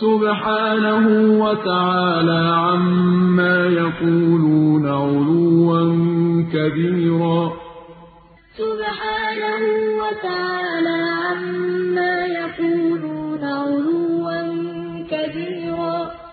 سبحانه وتعالى عما يقولون علوا كبيرا. سبحانه وتعالى عما يقولون علوا كبيرا.